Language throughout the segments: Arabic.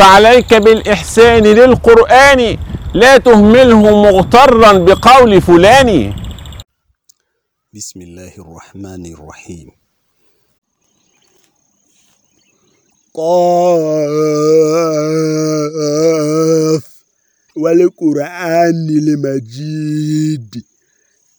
فعليك بالإحسان للقرآن لا تهمله مغترا بقول فلان. بسم الله الرحمن الرحيم. قاف والقرآن المجيد.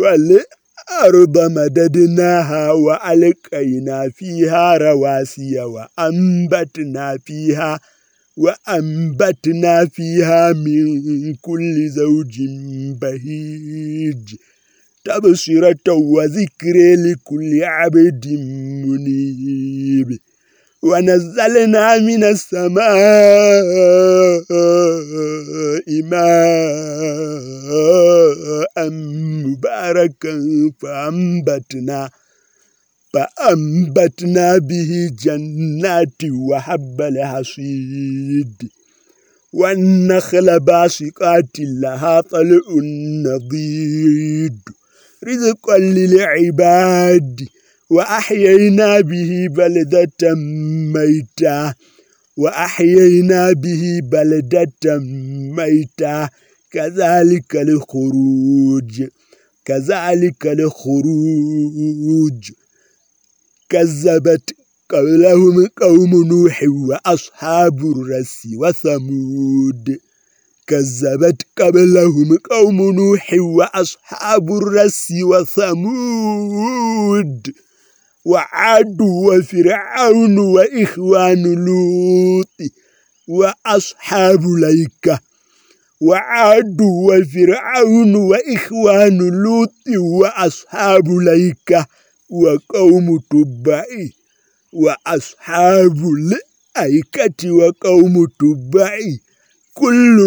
والأرض مددناها وألقينا فيها رواسي وأنبتنا فيها وأنبتنا فيها من كل زوج بهيج تبصرة وذكر لكل عبد منيب ونزلنا من السماء ماء مباركا فأنبتنا فأنبتنا به جنات وحب الحصيد والنخل باسقات لها طلع نضيد. رزقا للعباد وأحيينا به بلدة ميتة. وأحيينا به بلدة ميتة كذلك الخروج. كذلك الخروج كذبت قبلهم قوم نوح وأصحاب الرس وثمود. كذبت قبلهم قوم نوح وأصحاب الرس وثمود. وعاد وفرعون وإخوان لوط وأصحاب ليكة وعاد وفرعون وإخوان لوط وأصحاب ليكة وقوم تبعي وأصحاب الأيكة وقوم تبعي كل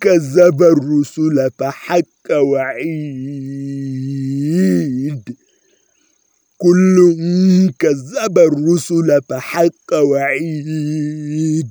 كذب الرسل فحق وعيد. كل كذب الرسل فحق وعيد.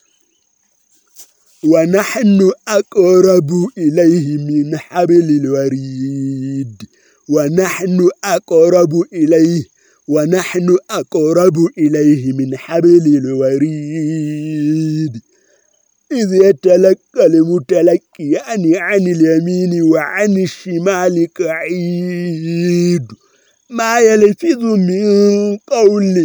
ونحن أقرب إليه من حبل الوريد. ونحن أقرب إليه ونحن أقرب إليه من حبل الوريد. إذ يتلقى المتلقيان عن اليمين وعن الشمال قعيد. ما يلفظ من قول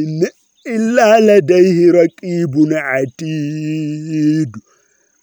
إلا لديه رقيب عتيد.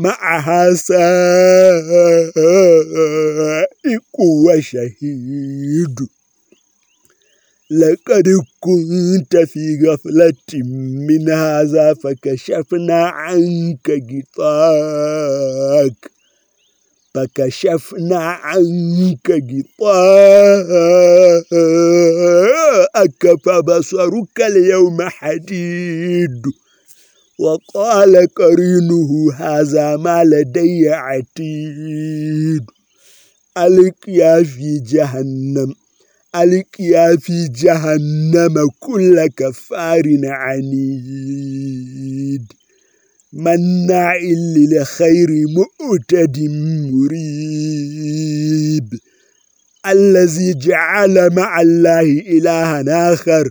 معها سائق وشهيد. لقد كنت في غفلة من هذا فكشفنا عنك غطاك. فكشفنا عنك غطاءك فبصرك اليوم حديد. وقال قرينه هذا ما لدي عتيد. ألقيا في جهنم. ألقيا في جهنم كل كفار عنيد. مناع للخير مؤتد مريب. الذي جعل مع الله إلها آخر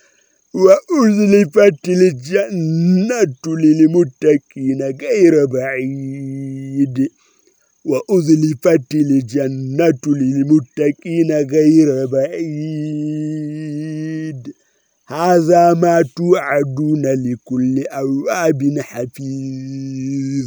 وأزلفت الجنة للمتقين غير بعيد وأزلفت الجنة للمتقين غير بعيد هذا ما توعدون لكل أواب حفيظ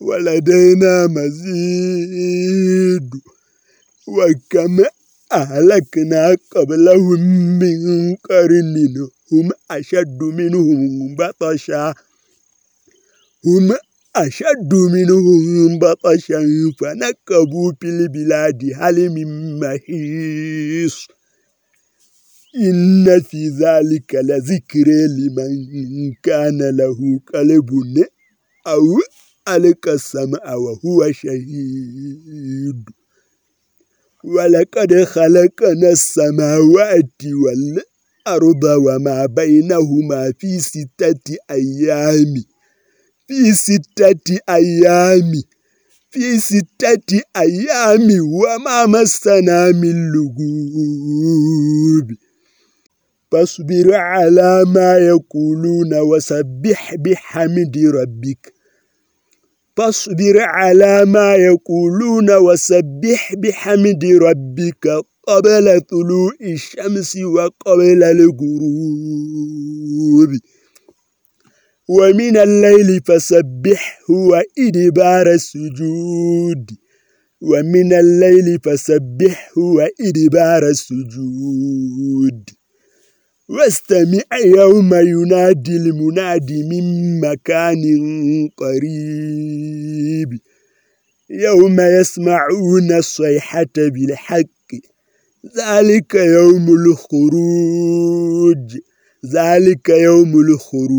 ولدينا مزيد. وكم أهلكنا قبلهم من قرن هم أشد منهم بطشا. هم أشد منهم بطشا فنكبوا في البلاد هل من محيص. إن في ذلك لذكر لمن كان له قلب أو ألقى السمع وهو شهيد ولقد خلقنا السماوات والأرض وما بينهما في ستة أيام في ستة أيام في ستة أيام وما مسنا من لغوب فاصبر على ما يقولون وسبح بحمد ربك. فاصبر على ما يقولون وسبح بحمد ربك قبل طلوع الشمس وقبل الغروب. ومن الليل فسبحه وإدبار السجود. ومن الليل فسبحه وإدبار السجود. واستمع يوم ينادي المنادي من مكان قريب. يوم يسمعون الصيحة بالحق ذلك يوم الخروج ذلك يوم الخروج.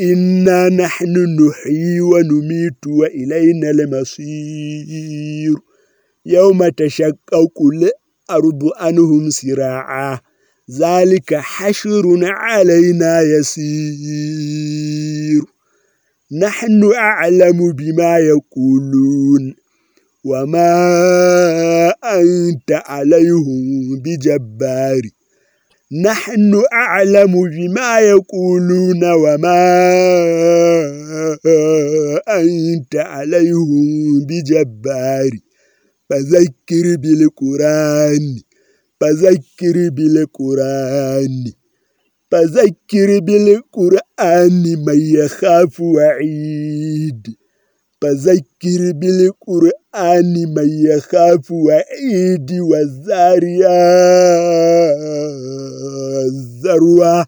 إنا نحن نحيي ونميت وإلينا المصير. يوم تشقق الأرض عنهم سراعا. ذلك حشر علينا يسير. نحن أعلم بما يقولون. وما أنت عليهم بجبار. نحن أعلم بما يقولون وما أنت عليهم بجبار. فذكر بالقرآن فذكر بالقرآن فذكر بالقرآن من يخاف وعيد فذكر بالقرآن من يخاف وعيد والزاريات ذروة